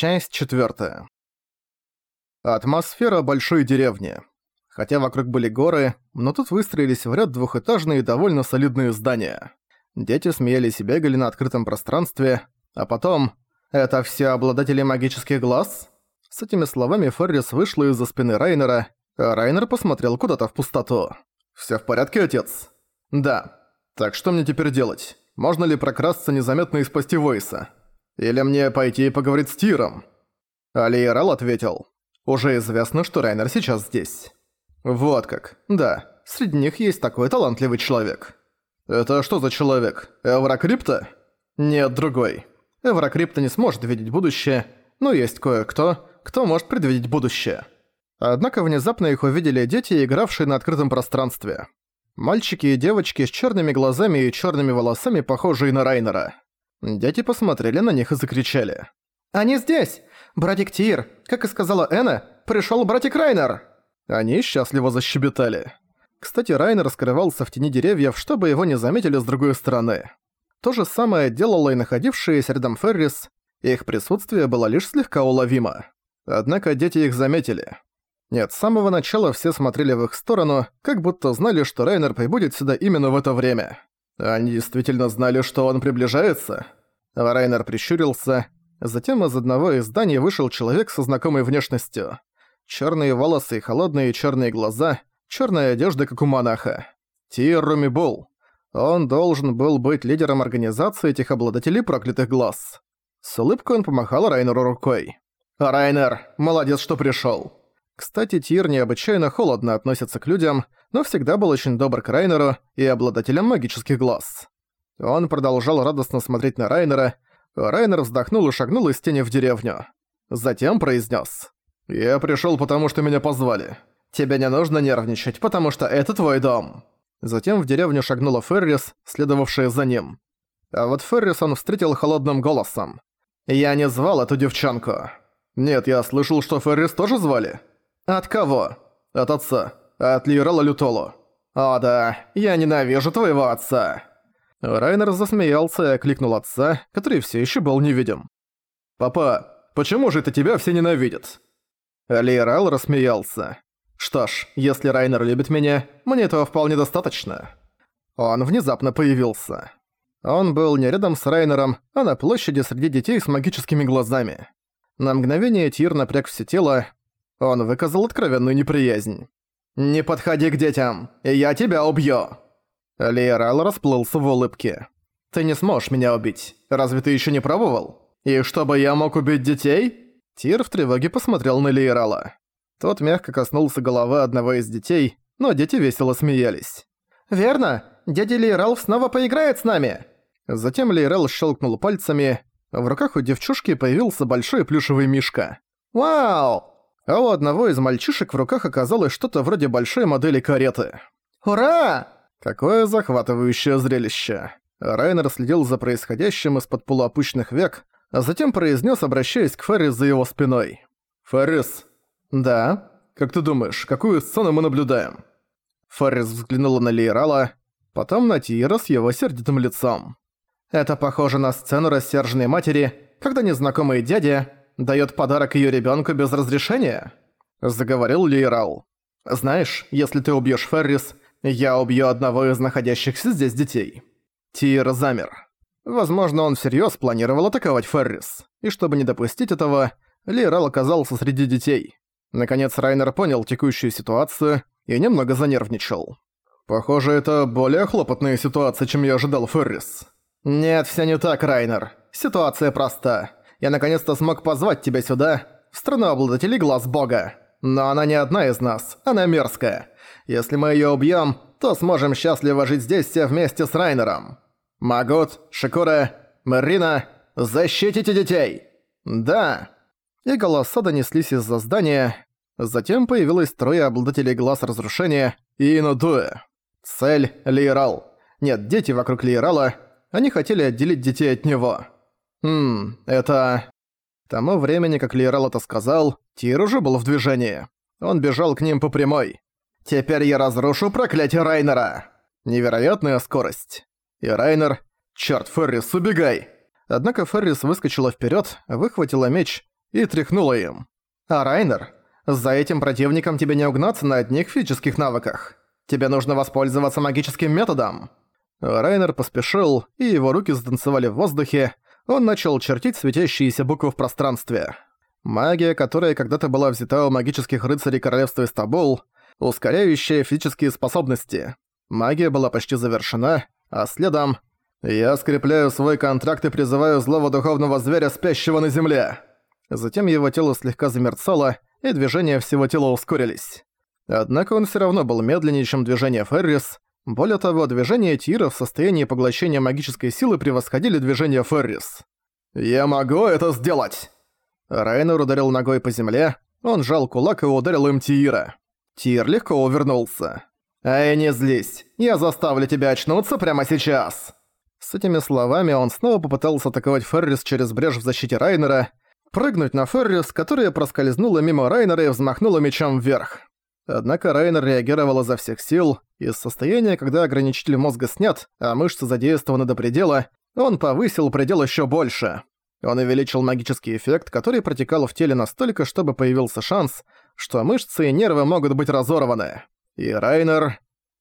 Часть четвертая. Атмосфера большой деревни. Хотя вокруг были горы, но тут выстроились в ряд двухэтажные довольно солидные здания. Дети смеялись и бегали на открытом пространстве, а потом... «Это все обладатели магических глаз?» С этими словами Феррис вышла из-за спины Райнера, а Райнер посмотрел куда-то в пустоту. «Всё в порядке, отец?» «Да. Так что мне теперь делать? Можно ли прокрасться незаметно и спасти Войса?» Или мне пойти и поговорить с Тиром?» Алиерал ответил. «Уже известно, что Райнер сейчас здесь». «Вот как. Да, среди них есть такой талантливый человек». «Это что за человек? Эврокрипта?» «Нет, другой. Эврокрипта не сможет видеть будущее, но есть кое-кто, кто может предвидеть будущее». Однако внезапно их увидели дети, игравшие на открытом пространстве. Мальчики и девочки с черными глазами и черными волосами, похожие на Райнера. Дети посмотрели на них и закричали. «Они здесь! Братик Тир, как и сказала Эна, пришёл братик Райнер!» Они счастливо защебетали. Кстати, Райнер скрывался в тени деревьев, чтобы его не заметили с другой стороны. То же самое делала и находившаяся рядом Феррис, их присутствие было лишь слегка уловимо. Однако дети их заметили. Нет, с самого начала все смотрели в их сторону, как будто знали, что Райнер прибудет сюда именно в это время. Они действительно знали, что он приближается? Райнер прищурился. Затем из одного из зданий вышел человек со знакомой внешностью. Черные волосы и холодные черные глаза, черная одежда, как у монаха. Тир Румибул. Он должен был быть лидером организации этих обладателей проклятых глаз. С улыбкой он помахал Райнеру рукой. «Райнер, молодец, что пришёл. Кстати, Тир необычайно холодно относится к людям, но всегда был очень добр к Райнеру и обладателям магических глаз. Он продолжал радостно смотреть на Райнера, Райнер вздохнул и шагнул из тени в деревню. Затем произнес: «Я пришёл, потому что меня позвали. Тебе не нужно нервничать, потому что это твой дом». Затем в деревню шагнула Феррис, следовавшая за ним. А вот Феррис он встретил холодным голосом. «Я не звал эту девчонку». «Нет, я слышал, что Феррис тоже звали». «От кого?» «От отца. От Лирала Лютолу». «О да, я ненавижу твоего отца». Райнер засмеялся и окликнул отца, который все еще был невидим. «Папа, почему же это тебя все ненавидят?» Лирал рассмеялся. «Что ж, если Райнер любит меня, мне этого вполне достаточно». Он внезапно появился. Он был не рядом с Райнером, а на площади среди детей с магическими глазами. На мгновение Тир напряг все тело, он выказал откровенную неприязнь. «Не подходи к детям, и я тебя убью!» Лиерал расплылся в улыбке. «Ты не сможешь меня убить. Разве ты еще не пробовал? И чтобы я мог убить детей?» Тир в тревоге посмотрел на Лиерала. Тот мягко коснулся головы одного из детей, но дети весело смеялись. «Верно! Дядя Лиерал снова поиграет с нами!» Затем Лиерал щелкнул пальцами. В руках у девчушки появился большой плюшевый мишка. «Вау! а у одного из мальчишек в руках оказалось что-то вроде большой модели кареты. «Ура!» Какое захватывающее зрелище. Райнер следил за происходящим из-под полуопущенных век, а затем произнес, обращаясь к Феррис за его спиной. «Феррис?» «Да?» «Как ты думаешь, какую сцену мы наблюдаем?» Феррис взглянула на Лейрала, потом на Тиера с его сердитым лицом. «Это похоже на сцену рассерженной матери, когда незнакомый дядя, дает подарок ее ребенку без разрешения?» Заговорил Лейрал. «Знаешь, если ты убьешь Феррис, я убью одного из находящихся здесь детей». Тир замер. Возможно, он всерьез планировал атаковать Феррис. И чтобы не допустить этого, Лейрал оказался среди детей. Наконец Райнер понял текущую ситуацию и немного занервничал. «Похоже, это более хлопотная ситуация, чем я ожидал, Феррис». «Нет, все не так, Райнер. Ситуация проста я наконец-то смог позвать тебя сюда, в страну обладателей глаз бога. Но она не одна из нас, она мерзкая. Если мы её убьём, то сможем счастливо жить здесь все вместе с Райнером. Магут, Шикура, Марина, защитите детей! Да!» И голоса донеслись из-за здания. Затем появилось трое обладателей глаз разрушения и Инудуэ. Цель — Лиерал. Нет, дети вокруг Лиерала. Они хотели отделить детей от него. Хм, это... Тому времени, как Лиерал это сказал, Тир уже был в движении. Он бежал к ним по прямой. «Теперь я разрушу проклятие Райнера!» Невероятная скорость. И Райнер... «Чёрт, Феррис, убегай!» Однако Феррис выскочила вперед, выхватила меч и тряхнула им. «А Райнер, за этим противником тебе не угнаться на одних физических навыках. Тебе нужно воспользоваться магическим методом». Райнер поспешил, и его руки затанцевали в воздухе. Он начал чертить светящиеся буквы в пространстве. Магия, которая когда-то была взята у магических рыцарей королевства Истабул, ускоряющая физические способности. Магия была почти завершена, а следом «Я скрепляю свой контракт и призываю злого духовного зверя, спящего на земле». Затем его тело слегка замерцало, и движения всего тела ускорились. Однако он все равно был медленнее, чем движение Феррис. Более того, движения Тира в состоянии поглощения магической силы превосходили движения Феррис. «Я могу это сделать!» Райнер ударил ногой по земле, он жал кулак и ударил им Тиира. Тир легко увернулся. «Эй, не злись, я заставлю тебя очнуться прямо сейчас!» С этими словами он снова попытался атаковать Феррис через брешь в защите Райнера, прыгнуть на Феррис, которая проскользнула мимо Райнера и взмахнула мечом вверх. Однако Райнер реагировал изо всех сил, из состояния, когда ограничитель мозга снят, а мышцы задействованы до предела, он повысил предел еще больше. Он увеличил магический эффект, который протекал в теле настолько, чтобы появился шанс, что мышцы и нервы могут быть разорваны. И Райнер...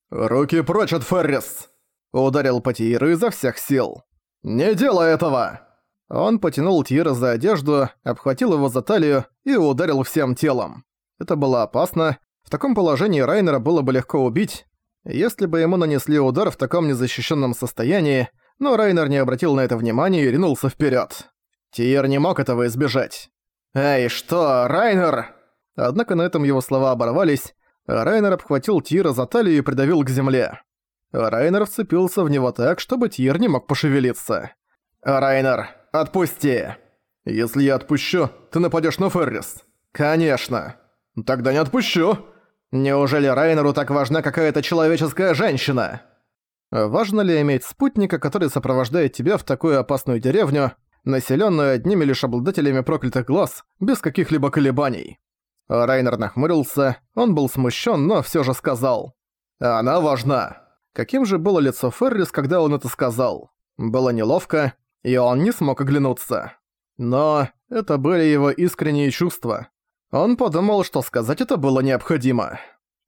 «Руки прочь от Феррис!» Ударил по Тииру изо всех сил. «Не делай этого!» Он потянул Тиира за одежду, обхватил его за талию и ударил всем телом. Это было опасно. В таком положении Райнера было бы легко убить, если бы ему нанесли удар в таком незащищенном состоянии, но Райнер не обратил на это внимания и ринулся вперед. Тиер не мог этого избежать. «Эй, что, Райнер?» Однако на этом его слова оборвались, Райнер обхватил Тира за талию и придавил к земле. Райнер вцепился в него так, чтобы Тир не мог пошевелиться. «Райнер, отпусти!» «Если я отпущу, ты нападешь на Феррис?» «Конечно!» «Тогда не отпущу!» «Неужели Райнеру так важна какая-то человеческая женщина?» Важно ли иметь спутника, который сопровождает тебя в такую опасную деревню, населенную одними лишь обладателями проклятых глаз, без каких-либо колебаний? Райнер нахмурился, он был смущен, но все же сказал. «Она важна». Каким же было лицо Феррис, когда он это сказал? Было неловко, и он не смог оглянуться. Но это были его искренние чувства. Он подумал, что сказать это было необходимо.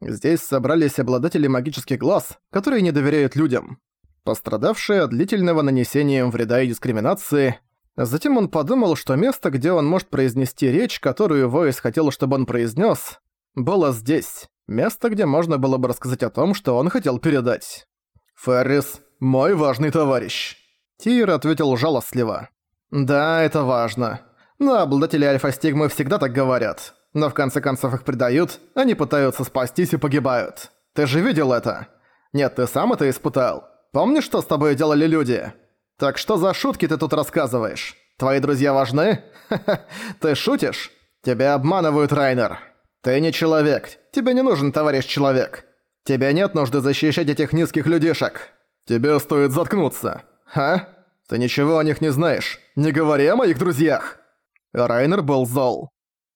Здесь собрались обладатели магических глаз, которые не доверяют людям. Пострадавшие от длительного нанесения им вреда и дискриминации. Затем он подумал, что место, где он может произнести речь, которую Войс хотел, чтобы он произнес, было здесь. Место, где можно было бы рассказать о том, что он хотел передать. «Феррис, мой важный товарищ!» Тир ответил жалостливо. «Да, это важно. Но обладатели альфа-стигмы всегда так говорят. Но в конце концов их предают, они пытаются спастись и погибают. Ты же видел это? Нет, ты сам это испытал. Помнишь, что с тобой делали люди? Так что за шутки ты тут рассказываешь? Твои друзья важны? Ты шутишь? Тебя обманывают, Райнер. «Ты не человек. Тебе не нужен товарищ-человек. Тебе нет нужды защищать этих низких людишек. Тебе стоит заткнуться. А? Ты ничего о них не знаешь. Не говори о моих друзьях!» Райнер был зол.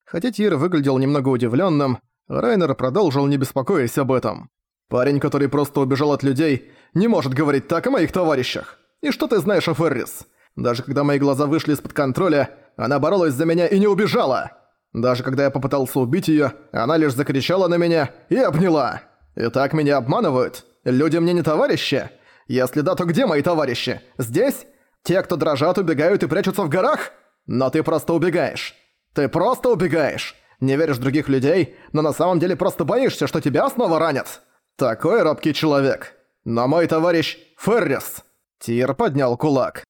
Хотя Тир выглядел немного удивленным, Райнер продолжил, не беспокоясь об этом. «Парень, который просто убежал от людей, не может говорить так о моих товарищах. И что ты знаешь о Феррис? Даже когда мои глаза вышли из-под контроля, она боролась за меня и не убежала!» Даже когда я попытался убить её, она лишь закричала на меня и обняла. И так меня обманывают. Люди мне не товарищи. Если да, то где мои товарищи? Здесь? Те, кто дрожат, убегают и прячутся в горах? Но ты просто убегаешь. Ты просто убегаешь. Не веришь в других людей, но на самом деле просто боишься, что тебя снова ранят. Такой робкий человек. Но мой товарищ Феррис. Тир поднял кулак.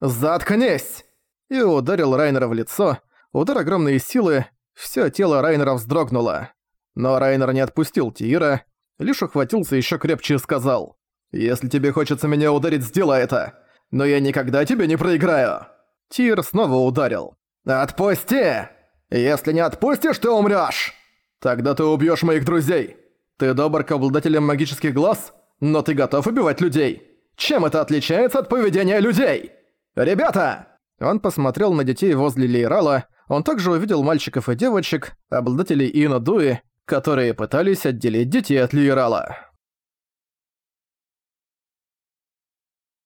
«Заткнись!» И ударил Райнера в лицо, Удар огромной силы, всё тело Райнера вздрогнуло. Но Райнер не отпустил Тиира, лишь ухватился ещё крепче и сказал, «Если тебе хочется меня ударить, сделай это, но я никогда тебе не проиграю». Тир снова ударил. «Отпусти! Если не отпустишь, ты умрёшь! Тогда ты убьёшь моих друзей. Ты добр к обладателям магических глаз, но ты готов убивать людей. Чем это отличается от поведения людей? Ребята!» Он посмотрел на детей возле Лейрала, он также увидел мальчиков и девочек, обладателей Инодуи, которые пытались отделить детей от Лиерала.